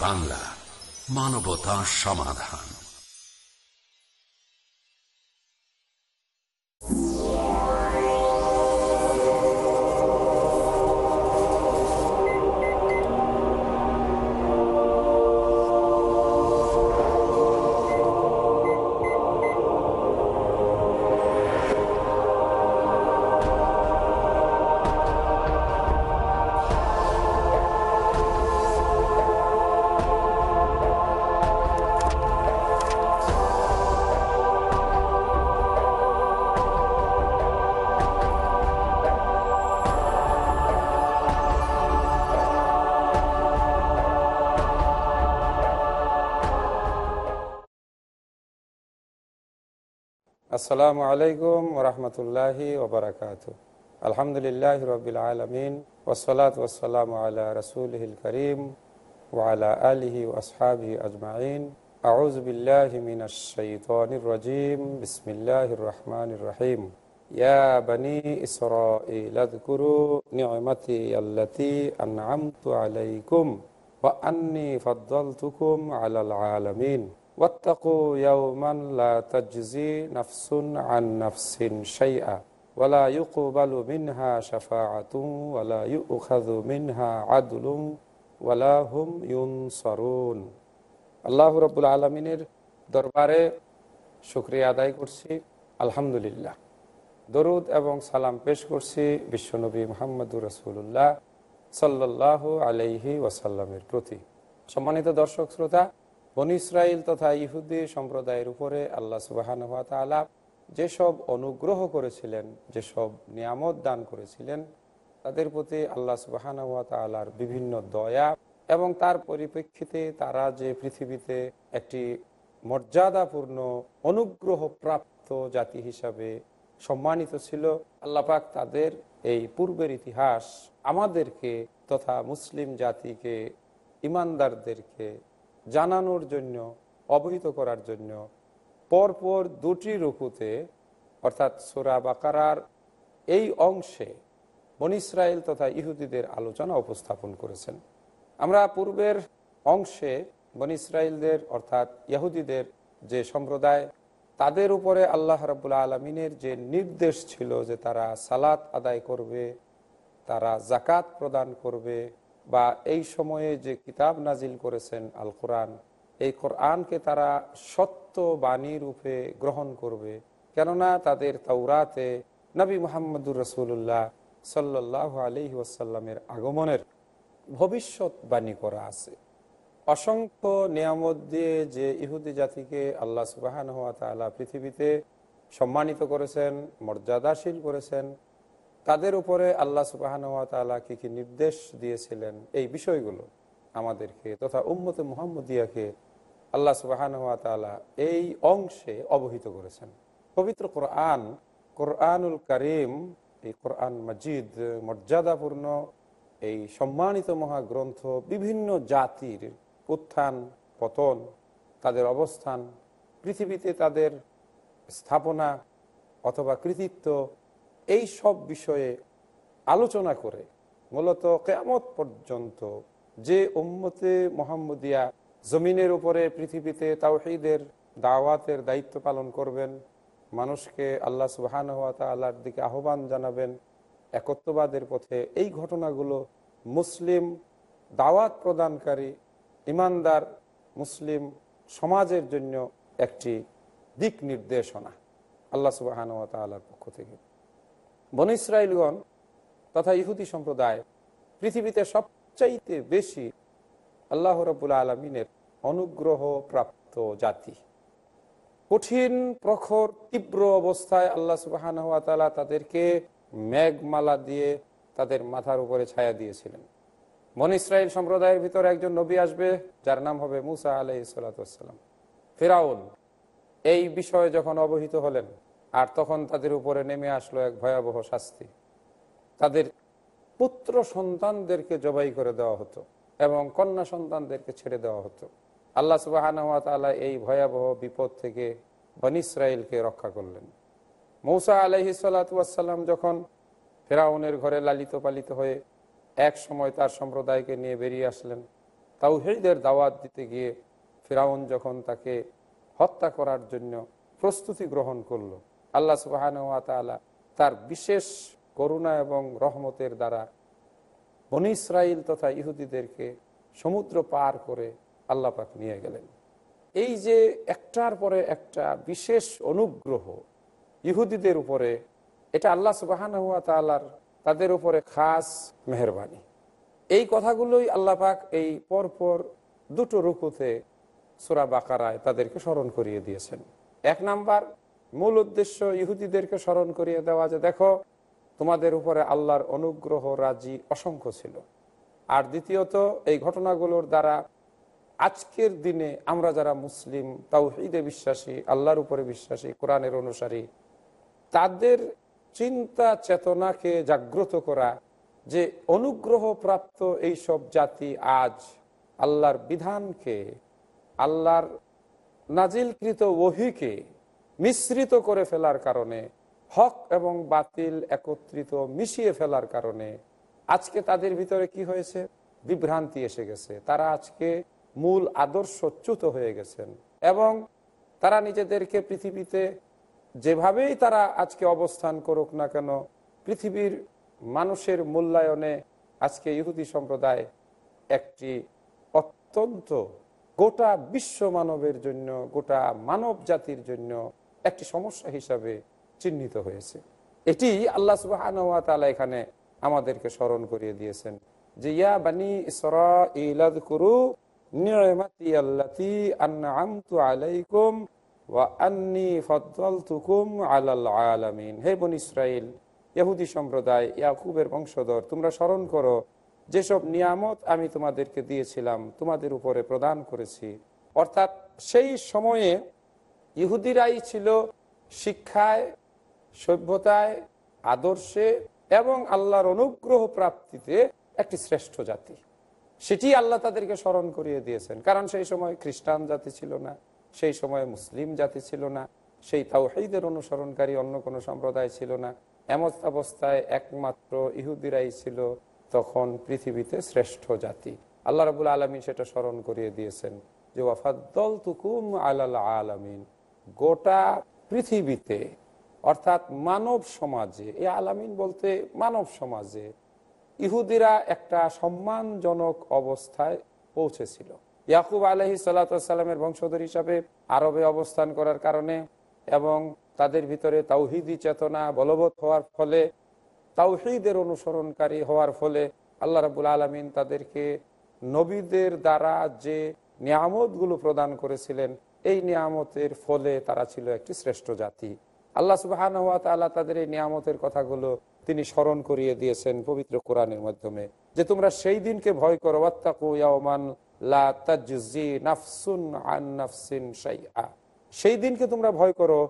বাংলা মানবতা সমাধান। আসসালামু আলাইকুম রহমতুল্লাহি ওবরাকাত আলহামদুলিল্লাহ রবিল আলমিন ওসলাত ওসালাম আলা রসুলহিল করিম ওয়ালা আলহি ওসহাবি আজমাইন আউজবিল্লাহিমিনজিম বিসমিল্লাহ রহমান রহিম ইয়া আলাইকুম ওয়া আন্নি ফদ্দলতুকুম আলাল আলামিন عليكم وأني فضلتكم على العالمين واتقوا يوما لا تجزي نفس عن نفس شيئا ولا يقبل منها شفاعة ولا يؤخذ منها عدل ولا هم ينصرون আল্লাহ রব্বুল আলমিনের দরবারে শুক্রিয়া আদায় করছি আলহামদুলিল্লাহ দরুদ এবং সালাম পেশ করছি বিশ্বনবী মোহাম্মদুর রসুল্লাহ সাল্লাহ আলাইহি ওয়াসাল্লামের প্রতি সম্মানিত দর্শক শ্রোতা বন ইসরায়েল তথা ইহুদি সম্প্রদায়ের উপরে আল্লাহ সুবাহান তালা যেসব অনুগ্রহ করেছিলেন, যেসব নিয়ামত দান করেছিলেন, তাদের প্রতি আল্লাহ সুবাহান তালার বিভিন্ন দয়া এবং তার পরিপ্রেক্ষিতে তারা যে পৃথিবীতে একটি মর্যাদাপূর্ণ অনুগ্রহ প্রাপ্ত জাতি হিসাবে সম্মানিত ছিল আল্লাপাক তাদের এই পূর্বের ইতিহাস আমাদেরকে তথা মুসলিম জাতিকে, ইমানদারদেরকে জানানোর জন্য, অবহিত করার জন্য পরপর দুটি রুকুতে, অর্থাৎ সোরা বাকারার এই অংশে বন ইসরায়েল তথা ইহুদিদের আলোচনা উপস্থাপন করেছেন। আমরা পূর্বের অংশে বন ইসরায়েলদের অর্থাৎ ইহুদিদের যে সম্প্রদায়, তাদের উপরে আল্লাহ রাবুল্লা আলমিনের যে নির্দেশ ছিল যে তারা সালাত আদায় করবে, তারা জাকাত প্রদান করবে বা এই সময়ে যে কিতাব নাজিল করেছেন আল কোরআন, এই কোরআনকে তারা সত্য বাণী রূপে গ্রহণ করবে। কেননা তাদের তাওরাতে নবী মোহাম্মদুর রসুল্লাহ সাল্লাহ আলহি ওয়াসাল্লামের আগমনের ভবিষ্যৎবাণী করা আছে। অসংখ্য নিয়ামত দিয়ে যে ইহুদি জাতিকে আল্লাহ সুবাহান হাত পৃথিবীতে সম্মানিত করেছেন, মর্যাদাশীল করেছেন তাদের উপরে আল্লাহ সুবাহান তালা কি কি নির্দেশ দিয়েছিলেন এই বিষয়গুলো আমাদেরকে তথা উম্মতে মোহাম্মদিয়াকে আল্লাহ সুবাহান তালা এই অংশে অবহিত করেছেন। পবিত্র কোরআন, কোরআনুল করিম, এই কোরআন মজিদ মর্যাদাপূর্ণ, এই সম্মানিত মহাগ্রন্থ, বিভিন্ন জাতির উত্থান, পতন, তাদের অবস্থান, পৃথিবীতে তাদের স্থাপনা অথবা কৃতিত্ব এই সব বিষয়ে আলোচনা করে মূলত কেয়ামত পর্যন্ত যে উম্মতে মোহাম্মদিয়া জমিনের উপরে পৃথিবীতে তাওহিদের দাওয়াতের দায়িত্ব পালন করবেন, মানুষকে আল্লাহ সুবাহান হাত আল্লাহর দিকে আহ্বান জানাবেন, একত্ববাদের পথে এই ঘটনাগুলো মুসলিম দাওয়াত প্রদানকারী, ইমানদার মুসলিম সমাজের জন্য একটি দিক নির্দেশনা আল্লাহ সুবাহান তাল্লার পক্ষ থেকে। বন ইসরায়েলগণ তথা ইহুদি সম্প্রদায় পৃথিবীতে সবচাইতে বেশি আল্লাহ রবুল আলমিনের অনুগ্রহ প্রাপ্ত জাতি। কঠিন, প্রখর, তীব্র অবস্থায় আল্লাহ সুবাহান তালা তাদেরকে মেঘমালা দিয়ে তাদের মাথার উপরে ছায়া দিয়েছিলেন। মন ইসরায়েল সম্প্রদায়ের ভিতরে একজন নবী আসবে, যার নাম হবে মুসা আলাই সালাতাম ফেরাউন এই বিষয়ে যখন অবহিত হলেন আর তখন তাদের উপরে নেমে আসলো এক ভয়াবহ শাস্তি। তাদের পুত্র সন্তানদেরকে জবাই করে দেওয়া হতো এবং কন্যা সন্তানদেরকে ছেড়ে দেওয়া হতো। আল্লাহ সুবাহ এই ভয়াবহ বিপদ থেকে বন ইসরায়েলকে রক্ষা করলেন। মৌসা আলহি সাল্লাম যখন ফেরাউনের ঘরে লালিত পালিত হয়ে এক সময় তার সম্প্রদায়কে নিয়ে বেরিয়ে আসলেন, তাওহিদের দাওয়াত দিতে গিয়ে ফেরাউন যখন তাকে হত্যা করার জন্য প্রস্তুতি গ্রহণ করল আল্লাহ সুবাহান তালা তার বিশেষ করুণা এবং রহমতের দ্বারা বনি ইসরায়েল তথা ইহুদিদেরকে সমুদ্র পার করে আল্লাহ পাক নিয়ে গেলেন। এই যে একটার পরে একটা বিশেষ অনুগ্রহ ইহুদিদের উপরে, এটা আল্লাহ সুবাহান হুয়া তালার তাদের উপরে খাস মেহরবানি। এই কথাগুলোই আল্লাহ পাক এই পরপর দুটো রুকুতে সুরা বাকারায় তাদেরকে স্মরণ করিয়ে দিয়েছেন। এক নাম্বার মূল উদ্দেশ্য ইহুদিদেরকে স্মরণ করিয়ে দেওয়া যে দেখো, তোমাদের উপরে আল্লাহর অনুগ্রহ রাজি অসংখ্য ছিল। আর দ্বিতীয়ত, এই ঘটনাগুলোর দ্বারা আজকের দিনে আমরা যারা মুসলিম তাও তাওহিদে বিশ্বাসী, আল্লাহর উপরে বিশ্বাসী, কোরআনের অনুসারী, তাদের চিন্তা চেতনাকে জাগ্রত করা যে অনুগ্রহ প্রাপ্ত এইসব জাতি আজ আল্লাহর বিধানকে, আল্লাহর নাজিলকৃত ওহিকে মিশ্রিত করে ফেলার কারণে, হক এবং বাতিল একত্রিত মিশিয়ে ফেলার কারণে আজকে তাদের ভিতরে কি হয়েছে? বিভ্রান্তি এসে গেছে। তারা আজকে মূল আদর্শচ্যুত হয়ে গেছেন এবং তারা নিজেদেরকে পৃথিবীতে যেভাবেই তারা আজকে অবস্থান করুক না কেন, পৃথিবীর মানুষের মূল্যায়নে আজকে ইহুদি সম্প্রদায় একটি অত্যন্ত গোটা বিশ্ব মানবের জন্য, গোটা মানব জাতির জন্য একটি সমস্যা হিসাবে চিহ্নিত হয়েছে। এটি আল্লাহ সুবাহ এখানে আমাদেরকে স্মরণ করিয়ে দিয়েছেন যে, ইয়া বানি ইলাদ সম্প্রদায়, ইয়াকুবের বংশধর, তোমরা স্মরণ করো, যেসব নিয়ামত আমি তোমাদেরকে দিয়েছিলাম, তোমাদের উপরে প্রদান করেছি। অর্থাৎ সেই সময়ে ইহুদিরাই ছিল শিক্ষায়, সভ্যতায়, আদর্শে এবং আল্লাহর অনুগ্রহ প্রাপ্তিতে একটি শ্রেষ্ঠ জাতি। সেটি আল্লাহ তাদেরকে স্মরণ করিয়ে দিয়েছেন। কারণ সেই সময় খ্রিস্টান জাতি ছিল না, সেই সময় মুসলিম জাতি ছিল না, সেই তাওহিদের অনুসরণকারী অন্য কোনো সম্প্রদায় ছিল না। এমন অবস্থায় একমাত্র ইহুদিরাই ছিল তখন পৃথিবীতে শ্রেষ্ঠ জাতি। আল্লাহ রাবুল আলমী সেটা স্মরণ করিয়ে দিয়েছেন যে ওয়াফাদ্দল তুকুম আলাল আলামিন। গোটা পৃথিবীতে, অর্থাৎ মানব সমাজে, এ আলামিন বলতে মানব সমাজে, ইহুদিরা একটা সম্মানজনক অবস্থায় পৌঁছেছিল। ইয়াকুব আলহি সাল্লামের বংশধর হিসাবে আরবে অবস্থান করার কারণে এবং তাদের ভিতরে তাওহিদি চেতনা বলবৎ হওয়ার ফলে, তাওহিদের অনুসরণকারী হওয়ার ফলে আল্লাহ রাবুল আলমিন তাদেরকে নবীদের দ্বারা যে নিয়ামতগুলো প্রদান করেছিলেন এই নিয়ামতের ফলে তারা ছিল একটি শ্রেষ্ঠ জাতি। আল্লাহ সুবাহান হাত আল্লাহ তাদের এই নিয়ামতের কথাগুলো তিনি স্মরণ করিয়ে দিয়েছেন পবিত্র কোরআনের মাধ্যমে, যে তোমরা সেই দিনকে ভয় করো সেই দিনকে তোমরা ভয় করো,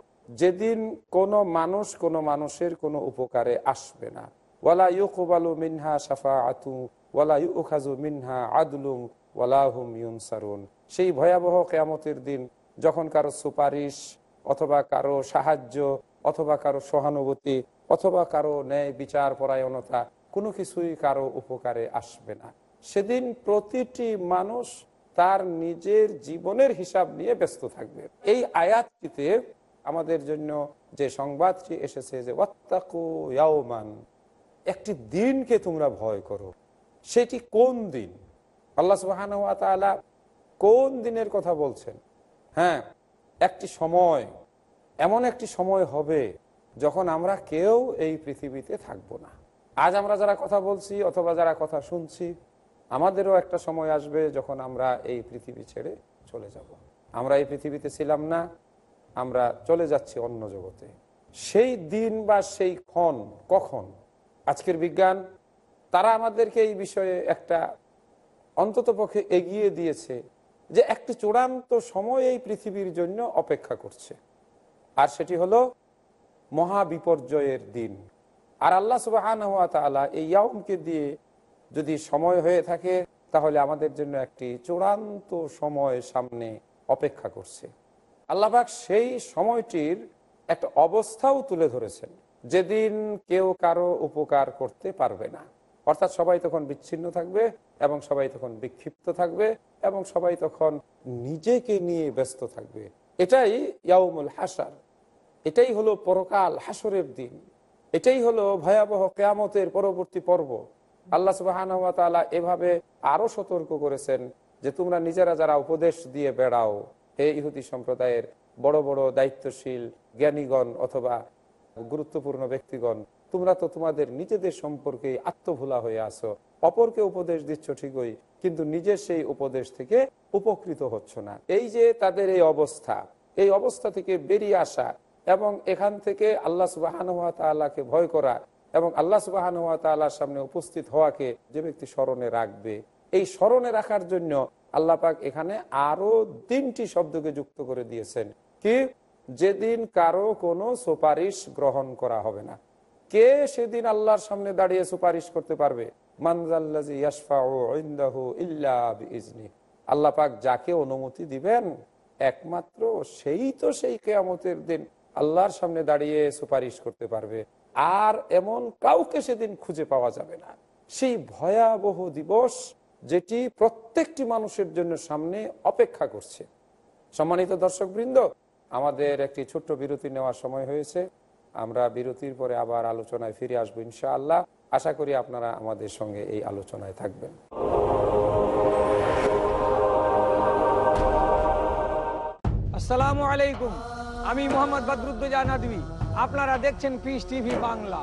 যেদিন কোনো মানুষ কোনো মানুষের কোনো উপকারে আসবে না। ওয়ালা ইউকুবালু মিনহা সাফা আতু ওয়ালা ইউখাজু মিনহা আদলুম ওয়ালাহুম ইউনসারুন। সেই ভয়াবহ কেয়ামতের দিন যখন কারও সুপারিশ অথবা কারও সাহায্য অথবা কারও সহানুভূতি অথবা কারও ন্যায় বিচার পরায়ণতা, কোনো কিছুই কারও উপকারে আসবে না। সেদিন প্রতিটি মানুষ তার নিজের জীবনের হিসাব নিয়ে ব্যস্ত থাকবে। এই আয়াতটিতে আমাদের জন্য যে সংবাদটি এসেছে যে, ওয়াত্তাকু ইয়াওমান একটি দিনকে তোমরা ভয় করো। সেটি কোন দিন? আল্লাহ সুবাহান কোন দিনের কথা বলছেন? হ্যাঁ একটি সময়, এমন একটি সময় হবে যখন আমরা কেউ এই পৃথিবীতে থাকব না। আজ আমরা যারা কথা বলছি অথবা যারা কথা শুনছি, আমাদেরও একটা সময় আসবে যখন আমরা এই পৃথিবী ছেড়ে চলে যাব। আমরা এই পৃথিবীতে ছিলাম না, আমরা চলে যাচ্ছি অন্য জগতে। সেই দিন বা সেই ক্ষণ কখন? আজকের বিজ্ঞান, তারা আমাদেরকে এই বিষয়ে একটা অন্তত পক্ষে এগিয়ে দিয়েছে। যে একটি চূড়ান্ত সময় এই পৃথিবীর জন্য অপেক্ষা করছে। আর সেটি হলো মহাবিপর্যয়ের দিন। আর আল্লাহ সুবাহান হাত এই ইয়াউমকে দিয়ে যদি সময় হয়ে থাকে, তাহলে আমাদের জন্য একটি চূড়ান্ত সময় সামনে অপেক্ষা করছে। আল্লাহবাক সেই সময়টির একটা অবস্থাও তুলে ধরেছেন, যেদিন কেউ কারও উপকার করতে পারবে না। অর্থাৎ সবাই তখন বিচ্ছিন্ন থাকবে এবং সবাই তখন বিক্ষিপ্ত থাকবে এবং সবাই তখন নিজেকে নিয়ে ব্যস্ত থাকবে। এটাই ইয়াউমুল হাসার এটাই হলো পরকাল হাসরের দিন। এটাই হলো ভয়াবহ কেয়ামতের পরবর্তী পর্ব। আল্লাহ সুবাহান এভাবে আরও সতর্ক করেছেন যে তোমরা নিজেরা যারা উপদেশ দিয়ে বেড়াও, হে ইহুদি সম্প্রদায়ের বড় বড় দায়িত্বশীল জ্ঞানীগণ অথবা গুরুত্বপূর্ণ ব্যক্তিগণ তোমরা তো তোমাদের নিজেদের সম্পর্কে আত্মভোলা হয়ে আসো অপরকে উপদেশ দিচ্ছ ঠিকই, কিন্তু নিজের সেই উপদেশ থেকে উপকৃত হচ্ছ না। এই যে তাদের এই অবস্থা এই অবস্থা থেকে বেরিয়ে আসা এবং এখান থেকে আল্লাহ সুবাহানুয়াতালাকে ভয় করা এবং আল্লাহ সুবাহানুয়াতালার সামনে উপস্থিত হওয়াকে যে ব্যক্তি স্মরণে রাখবে, এই স্মরণে রাখার জন্য আল্লাহ পাক এখানে আরও তিনটি শব্দকে যুক্ত করে দিয়েছেন, কি? যেদিন কারও কোনো সুপারিশ গ্রহণ করা হবে না। কে সেদিন আল্লাহর সামনে দাঁড়িয়ে সুপারিশ করতে পারবে? আল্লাহ পাক যাকে অনুমতি দিবেন, একমাত্র সেই তো সেই কেয়ামতের দিন আল্লাহর সামনে দাঁড়িয়ে সুপারিশ করতে পারবে। আর এমন কাউকে সেদিন খুঁজে পাওয়া যাবে না। সেই ভয়াবহ দিবস যেটি প্রত্যেকটি মানুষের জন্য সামনে অপেক্ষা করছে। সম্মানিত দর্শক বৃন্দ আমাদের একটি ছোট্ট বিরতি নেওয়ার সময় হয়েছে। আমরা বিরতির পরে আবার আলোচনায় ফিরে আসব ইনশাআল্লাহ। আশা করি আপনারা আমাদের সঙ্গে এই আলোচনায় থাকবেন। আসসালামু আলাইকুম। আমি মোহাম্মদ বদরুদ্দোজা নদী আপনারা দেখছেন পিস টিভি বাংলা।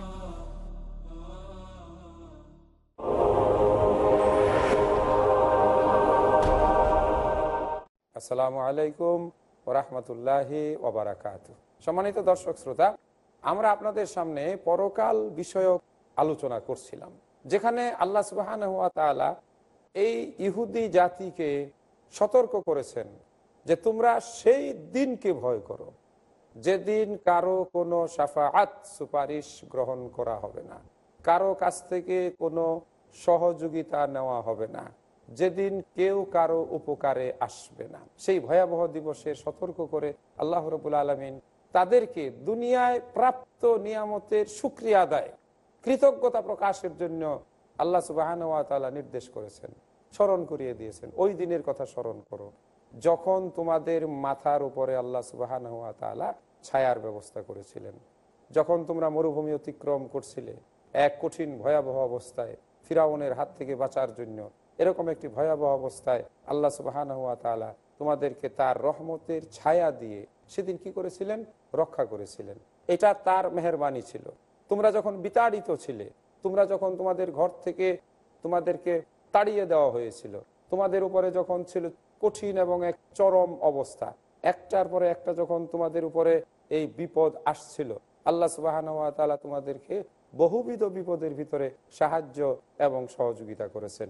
আসসালামু আলাইকুম ওরহমতুল্লাহি ওবরাকাত সম্মানিত দর্শক শ্রোতা, আমরা আপনাদের সামনে পরকাল বিষয়ক আলোচনা করছিলাম, যেখানে আল্লাহ সুবাহান হাত তাআলা এই ইহুদি জাতিকে সতর্ক করেছেন যে তোমরা সেই দিনকে ভয় করো যেদিন কারও কোনো সাফাআত সুপারিশ গ্রহণ করা হবে না, কারও কাছ থেকে কোনো সহযোগিতা নেওয়া হবে না। যেদিন কেউ কারও উপকারে আসবে না। সেই ভয়াবহ দিবসে সতর্ক করে আল্লাহ রবুল আলমিন তাদেরকে দুনিয়ায় প্রাপ্ত নিয়ামতের সুক্রিয়া আদায়, কৃতজ্ঞতা প্রকাশের জন্য আল্লাহ সুবাহান নির্দেশ করেছেন, স্মরণ করিয়ে দিয়েছেন। ওই দিনের কথা স্মরণ করো। যখন তোমাদের মাথার উপরে আল্লাহ সুবাহান ছায়ার ব্যবস্থা করেছিলেন, যখন তোমরা মরুভূমি অতিক্রম করছিলে, এক কঠিন ভয়াবহ অবস্থায় ফিরাউনের হাত থেকে বাঁচার জন্য এরকম একটি ভয়াবহ অবস্থায় আল্লাহ সুবাহান হুয়া তালা তোমাদেরকে তার রহমতের ছায়া দিয়ে সেদিন কি করেছিলেন? রক্ষা করেছিলেন। এটা তার মেহরবানি ছিল। তোমরা যখন বিতাড়িত ছিলে, তোমরা যখন তোমাদের ঘর থেকে তোমাদেরকে তাড়িয়ে দেওয়া হয়েছিল, তোমাদের উপরে যখন ছিল কঠিন এবং এক চরম অবস্থা, একটার পরে একটা যখন তোমাদের উপরে এই বিপদ আসছিল, আল্লাহ সুবাহান তোমাদেরকে বহুবিধ বিপদের ভিতরে সাহায্য এবং সহযোগিতা করেছেন।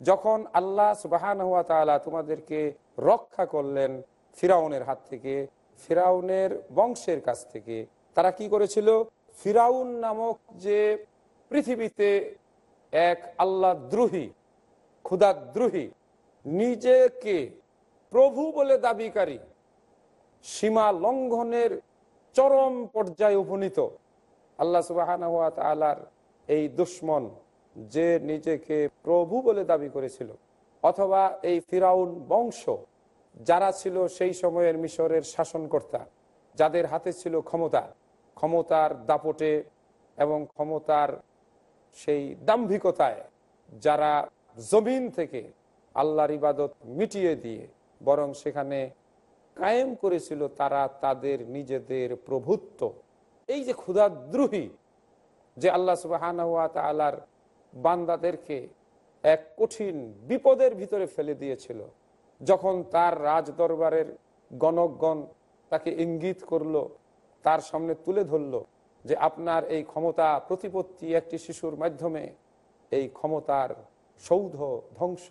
যখন আল্লাহ সুবাহান হুয়া তালা তোমাদেরকে রক্ষা করলেন ফিরাউনের হাত থেকে, ফিরাউনের বংশের কাছ থেকে, তারা কি করেছিল? ফিরাউন নামক যে পৃথিবীতে এক আল্লাহ দ্রোহী ক্ষুদাদ্রোহী নিজেকে প্রভু বলে দাবিকারী, সীমা লঙ্ঘনের চরম পর্যায়ে উপনীত, আল্লাহ সুবাহান হুয়া তালার এই দুশ্মন যে নিজেকে প্রভু বলে দাবি করেছিল, অথবা এই ফিরাউন বংশ, যারা ছিল সেই সময়ের মিশরের শাসনকর্তা, যাদের হাতে ছিল ক্ষমতা, ক্ষমতার দাপটে এবং ক্ষমতার সেই দাম্ভিকতায় যারা জমিন থেকে আল্লাহর ইবাদত মিটিয়ে দিয়ে বরং সেখানে কায়েম করেছিল, তারা তাদের নিজেদের প্রভুত্ব। এই যে ক্ষুদাদ্রোহী যে আল্লাহ সুবাহান তালার বান্দাদেরকে এক কঠিন বিপদের ভিতরে ফেলে দিয়েছিল। যখন তার রাজ দরবারের গণকগণ তাকে ইঙ্গিত করল, তার সামনে তুলে ধরলো যে আপনার এই ক্ষমতা প্রতিপত্তি একটি শিশুর মাধ্যমে, এই ক্ষমতার সৌধ ধ্বংস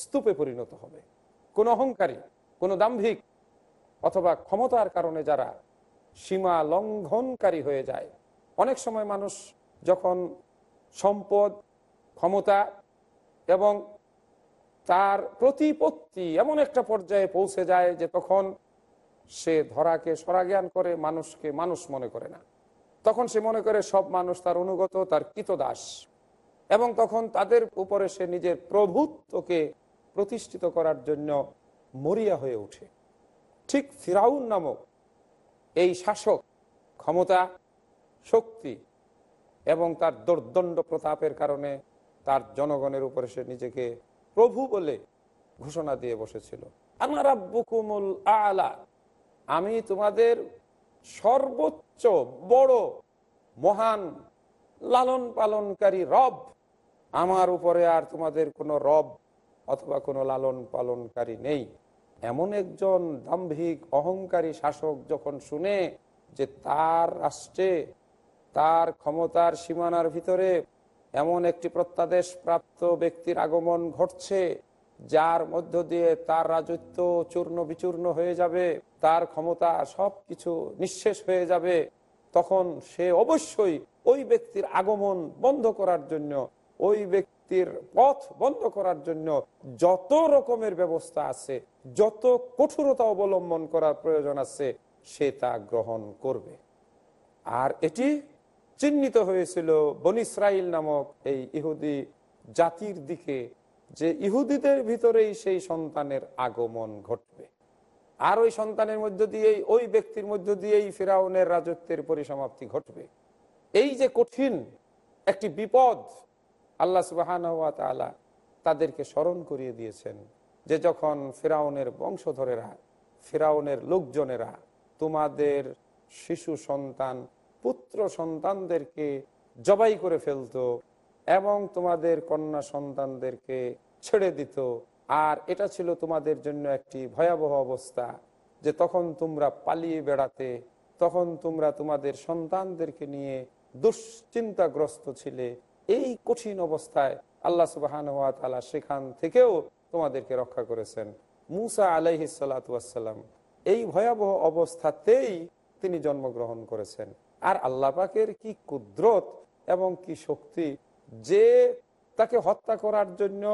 স্তূপে পরিণত হবে। কোন অহংকারী, কোন দাম্ভিক অথবা ক্ষমতার কারণে যারা সীমা লঙ্ঘনকারী হয়ে যায়, অনেক সময় মানুষ যখন সম্পদ ক্ষমতা এবং তার প্রতিপত্তি এমন একটা পর্যায়ে পৌঁছে যায় যে তখন সে ধরাকে সরাজ্ঞান করে, মানুষকে মানুষ মনে করে না। তখন সে মনে করে সব মানুষ তার অনুগত, তার কৃতদাস। এবং তখন তাদের উপরে সে নিজের প্রভুত্বকে প্রতিষ্ঠিত করার জন্য মরিয়া হয়ে ওঠে। ঠিক ফিরাউন নামক এই শাসক ক্ষমতা, শক্তি এবং তার দোর্দণ্ড প্রতাপের কারণে তার জনগণের উপরে সে নিজেকে প্রভু বলে ঘোষণা দিয়ে বসেছিল। আব্বুকুমুল আলা, আমি তোমাদের সর্বোচ্চ বড় মহান লালন পালনকারী রব। আমার উপরে আর তোমাদের কোনো রব অথবা কোনো লালন পালনকারী নেই। এমন একজন দাম্ভিক, অহংকারী শাসক যখন শুনে যে তার রাষ্ট্রে, তার ক্ষমতার সীমানার ভিতরে এমন একটি প্রত্যাদেশ প্রাপ্ত ব্যক্তির আগমন ঘটছে, যার মধ্য দিয়ে তার রাজত্ব চূর্ণ বিচূর্ণ হয়ে যাবে, তার ক্ষমতা সব কিছু নিঃশেষ হয়ে যাবে। তখন সে অবশ্যই ওই ব্যক্তির আগমন বন্ধ করার জন্য, ওই ব্যক্তির পথ বন্ধ করার জন্য যত রকমের ব্যবস্থা আছে, যত কঠোরতা অবলম্বন করার প্রয়োজন আছে, সে তা গ্রহণ করবে। আর এটি চিহ্নিত হয়েছিল বন ইসরাইল নামক এই ইহুদি জাতির দিকে, যে ইহুদিদের ভিতরেই সেই সন্তানের আগমন ঘটবে। আর ওই সন্তানের মধ্য দিয়েই, ওই ব্যক্তির মধ্য দিয়েই ফেরাউনের রাজত্বের পরিসমাপ্তি ঘটবে। এই যে কঠিন একটি বিপদ আল্লাহ সুবাহান তাদেরকে স্মরণ করিয়ে দিয়েছেন, যে যখন ফেরাউনের বংশধরেরা, ফেরাউনের লোকজনেরা তোমাদের শিশু সন্তান পুত্র সন্তানদেরকে জবাই করে ফেলতো এবং তোমাদের কন্যা সন্তানদেরকে ছেড়ে দিত। আর এটা ছিল তোমাদের জন্য একটি ভয়াবহ অবস্থা যে তখন তোমরা পালিয়ে বেড়াতে, তখন তোমরা তোমাদের সন্তানদেরকে নিয়ে দুশ্চিন্তাগ্রস্ত ছিলে। এই কঠিন অবস্থায় আল্লাহ সুবাহান তালা সেখান থেকেও তোমাদেরকে রক্ষা করেছেন। মুসা আলাইহিসাল্লাম এই ভয়াবহ অবস্থাতেই তিনি জন্মগ্রহণ করেছেন। আর আল্লাহ পাকের কি কুদরত এবং কি শক্তি যে তাকে হত্যা করার জন্য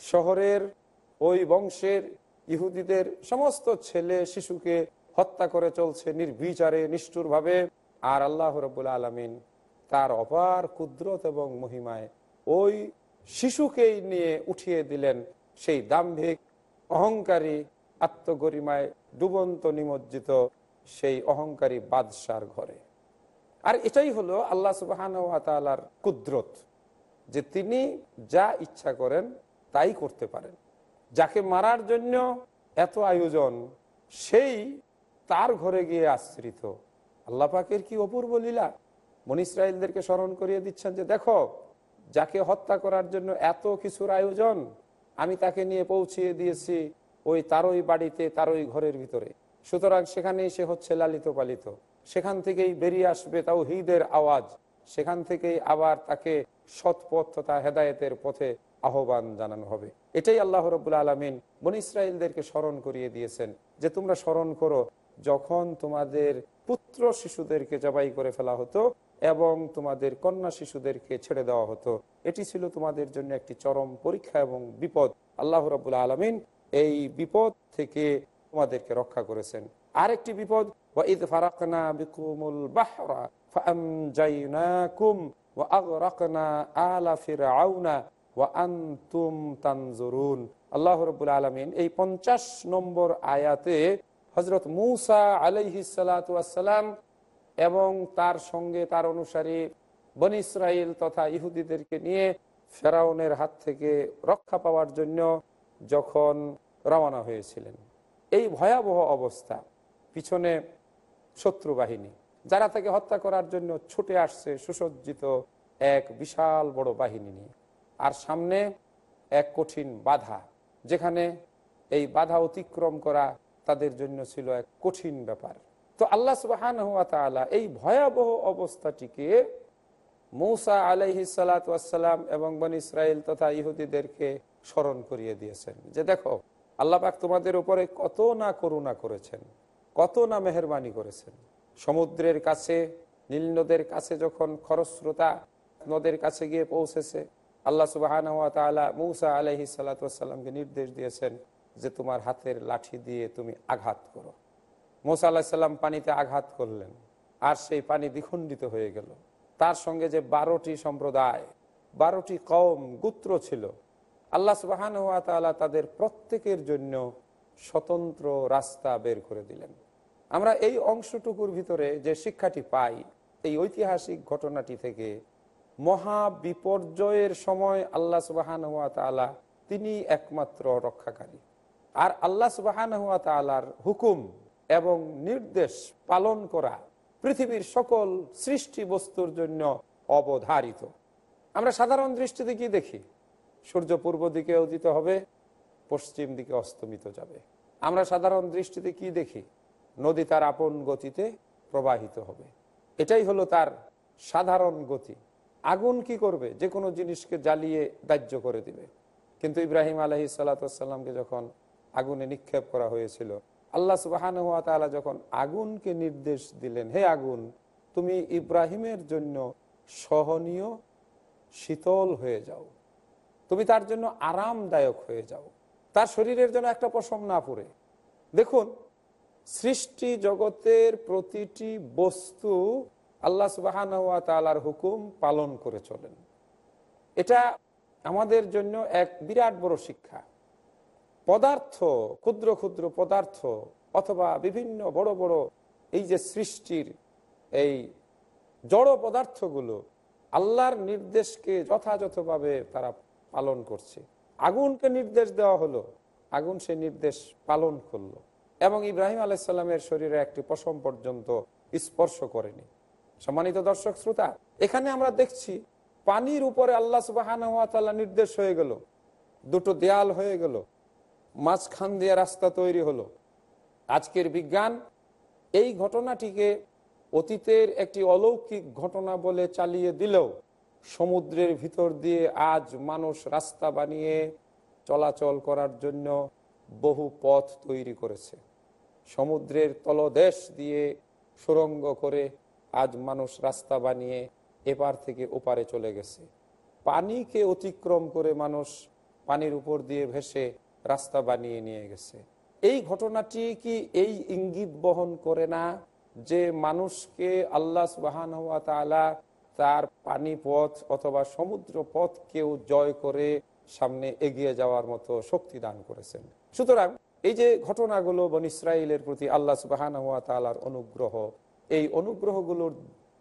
শহরের ওই বংশের ইহুদিদের সমস্ত ছেলে শিশুকে হত্যা করে চলছে নির্বিচারে, নিষ্ঠুরভাবে। আর আল্লাহ রবুল্লা আলমিন তার অপার কুদরত এবং মহিমায় ওই শিশুকেই নিয়ে উঠিয়ে দিলেন সেই দাম্ভিক, অহংকারী, আত্মগরিমায় ডুবন্ত নিমজ্জিত সেই অহংকারী বাদশার ঘরে। আর এটাই হলো আল্লাহ সুবাহান কুদরত, যে তিনি যা ইচ্ছা করেন তাই করতে পারেন। যাকে মারার জন্য এত আয়োজন, সেই তার ঘরে গিয়ে আশ্রিত। আল্লাহ পাকের কি অপূর্ব লীলা? মন স্মরণ করিয়ে দিচ্ছেন যে, দেখো, যাকে হত্যা করার জন্য এত কিছুর আয়োজন, আমি তাকে নিয়ে পৌঁছিয়ে দিয়েছি ওই তারই বাড়িতে, তারই ঘরের ভিতরে। সুতরাং সেখানেই সে হচ্ছে লালিত পালিত। সেখান থেকেই বেরিয়ে আসবে তাও হিদের আওয়াজ। সেখান থেকেই আবার তাকে সৎপথ তথা হেদায়েতের পথে আহ্বান জানানো হবে। এটাই আল্লাহ রবুল্লা আলমিন বন ইসরায়েলদেরকে স্মরণ করিয়ে দিয়েছেন যে তোমরা স্মরণ করো, যখন তোমাদের পুত্র শিশুদেরকে জবাই করে ফেলা হতো এবং তোমাদের কন্যা শিশুদেরকে ছেড়ে দেওয়া হতো, এটি ছিল তোমাদের জন্য একটি চরম পরীক্ষা এবং বিপদ। আল্লাহ রবুল্লা আলমিন এই বিপদ থেকে তোমাদেরকে রক্ষা করেছেন। আরেকটি বিপদ বিকুমুল বাহরা ফাআমজাইনাকুম ওয়া আগরাকনা আলা ফিরআউনা ওয়া আনতুম তানজুরুন। আল্লাহ রাব্বুল আলামিন এই 50 নম্বর আয়াতে হযরত মূসা সালাতু ওয়াসসালাম এবং তার সঙ্গে তার অনুসারী বনি ইসরাইল তথা ইহুদিদেরকে নিয়ে ফেরাউনের হাত থেকে রক্ষা পাওয়ার জন্য যখন রওনা হয়েছিলেন। এই ভয়াবহ অবস্থা পিছনে শত্রু বাহিনী। যারা তাকে হত্যা করার জন্য ছুটে আসছে সুসজ্জিত এক বিশাল বড় বাহিনী নিয়ে। আর সামনে এক কঠিন বাধা, যেখানে এই বাধা অতিক্রম করা তাদের জন্য ছিল এক কঠিন ব্যাপার। তো আল্লাহ সুবাহান এই ভয়াবহ অবস্থাটিকে মৌসা আলাইহি সালাতাম এবং বন ইসরায়েল তথা ইহুদিদেরকে স্মরণ করিয়ে দিয়েছেন যে দেখো, আল্লাহ পাক তোমাদের উপরে কত না করুণা করেছেন। কত না মেহরবানি করেছেন। সমুদ্রের কাছে, নীল নদের কাছে যখন খরস্রোতা নদের কাছে গিয়ে পৌঁছেছে, আল্লাহ সুবাহান মৌসা আলহি সাল্লাতামকে নির্দেশ দিয়েছেন যে তোমার হাতের লাঠি দিয়ে তুমি আঘাত করো। মৌসা আল্লাহিসাল্লাম পানিতে আঘাত করলেন, আর সেই পানি দ্বিখণ্ডিত হয়ে গেল। তার সঙ্গে যে বারোটি সম্প্রদায়, বারোটি কম গুত্র ছিল, আল্লাহ সুবাহান তাদের প্রত্যেকের জন্য স্বতন্ত্র রাস্তা বের করে দিলেন। আমরা এই অংশটুকুর ভিতরে যে শিক্ষাটি পাই, এই ঐতিহাসিক ঘটনাটি থেকে মহা বিপর্যয়ের সময় আল্লাহ সুবাহান হুয়া তালা তিনি একমাত্র রক্ষাকারী। আর আল্লাহ সুবাহান হুয়া তালার হুকুম এবং নির্দেশ পালন করা পৃথিবীর সকল সৃষ্টি বস্তুর জন্য অবধারিত। আমরা সাধারণ দৃষ্টিতে কি দেখি, সূর্য পূর্ব দিকে উদিত হবে, পশ্চিম দিকে অস্তমিত যাবে। আমরা সাধারণ দৃষ্টিতে কি দেখি নদী তার আপন গতিতে প্রবাহিত হবে। এটাই হলো তার সাধারণ গতি। আগুন কি করবে? যে কোনো জিনিসকে জ্বালিয়ে দাহ্য করে দিবে। কিন্তু ইব্রাহিম আলহি সাল্লাতামকে যখন আগুনে নিক্ষেপ করা হয়েছিল, আল্লাহ সুবাহান যখন আগুনকে নির্দেশ দিলেন, হে আগুন, তুমি ইব্রাহিমের জন্য সহনীয়, শীতল হয়ে যাও। তুমি তার জন্য আরামদায়ক হয়ে যাও। তার শরীরের জন্য একটা পশম না পড়ে। দেখুন সৃষ্টি জগতের প্রতিটি বস্তু আল্লাহ সুবাহান তালার হুকুম পালন করে চলেন। এটা আমাদের জন্য এক বিরাট বড় শিক্ষা। পদার্থ, ক্ষুদ্র ক্ষুদ্র পদার্থ অথবা বিভিন্ন বড় বড় এই যে সৃষ্টির এই জড় পদার্থগুলো আল্লাহর নির্দেশকে যথাযথভাবে তারা পালন করছে। আগুনকে নির্দেশ দেওয়া হলো, আগুন সে নির্দেশ পালন করল। এবং ইব্রাহিম আলাইসাল্লামের শরীরে একটি পশম পর্যন্ত স্পর্শ করেনি। সম্মানিত দর্শক, শ্রোতা, এখানে আমরা দেখছি পানির উপরে আল্লাহ সুবাহান নির্দেশ হয়ে গেল। দুটো দেয়াল হয়ে গেল। মাঝখান দিয়ে রাস্তা তৈরি হলো। আজকের বিজ্ঞান এই ঘটনাটিকে অতীতের একটি অলৌকিক ঘটনা বলে চালিয়ে দিলেও সমুদ্রের ভিতর দিয়ে আজ মানুষ রাস্তা বানিয়ে চলাচল করার জন্য বহু পথ তৈরি করেছে। সমুদ্রের তলদেশ দিয়ে সুরঙ্গ করে আজ মানুষ রাস্তা বানিয়ে এপার থেকে ওপারে চলে গেছে। পানিকে অতিক্রম করে মানুষ পানির উপর দিয়ে ভেসে রাস্তা বানিয়ে নিয়ে গেছে। এই ঘটনাটি কি এই ইঙ্গিত বহন করে না যে মানুষকে আল্লাহ সুবাহান হাত তালা তার পানি পথ অথবা সমুদ্র পথকেও জয় করে সামনে এগিয়ে যাওয়ার মতো শক্তি দান করেছেন? সুতরাং এই যে ঘটনাগুলো বন ইসরায়েলের প্রতি আল্লাহ সুবাহান তালার অনুগ্রহ, এই অনুগ্রহগুলোর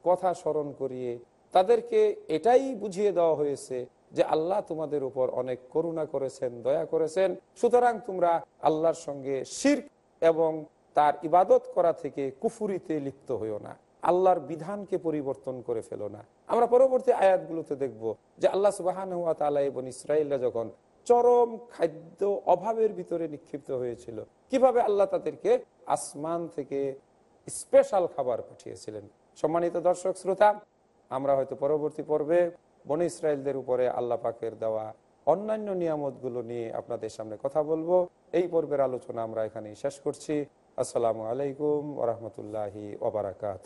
কথা স্মরণ করিয়ে তাদেরকে এটাই বুঝিয়ে দেওয়া হয়েছে যে আল্লাহ তোমাদের উপর অনেক করুণা করেছেন, দয়া করেছেন। সুতরাং তোমরা আল্লাহর সঙ্গে শির এবং তার ইবাদত করা থেকে কুফুরিতে লিপ্ত হইও না। আল্লাহর বিধানকে পরিবর্তন করে ফেলো না। আমরা পরবর্তী আয়াতগুলোতে দেখব যে আল্লাহ সুবাহান হুয়া তালা এবং ইসরায়েলরা যখন চরম খাদ্য অভাবের ভিতরে নিক্ষিপ্ত হয়েছিল। কীভাবে আল্লাহ তাদেরকে আসমান থেকে স্পেশাল খাবার পাঠিয়েছিলেন? সম্মানিত দর্শক, শ্রোতা, আমরা হয়তো পরবর্তী পর্বে বন ইসরায়েলদের উপরে আল্লাহ পাকের দেওয়া অন্যান্য নিয়ামতগুলো নিয়ে আপনাদের সামনে কথা বলব। এই পর্বের আলোচনা আমরা এখানে শেষ করছি। আসসালামু আলাইকুম ওরহমতুল্লাহি ওবরাকাত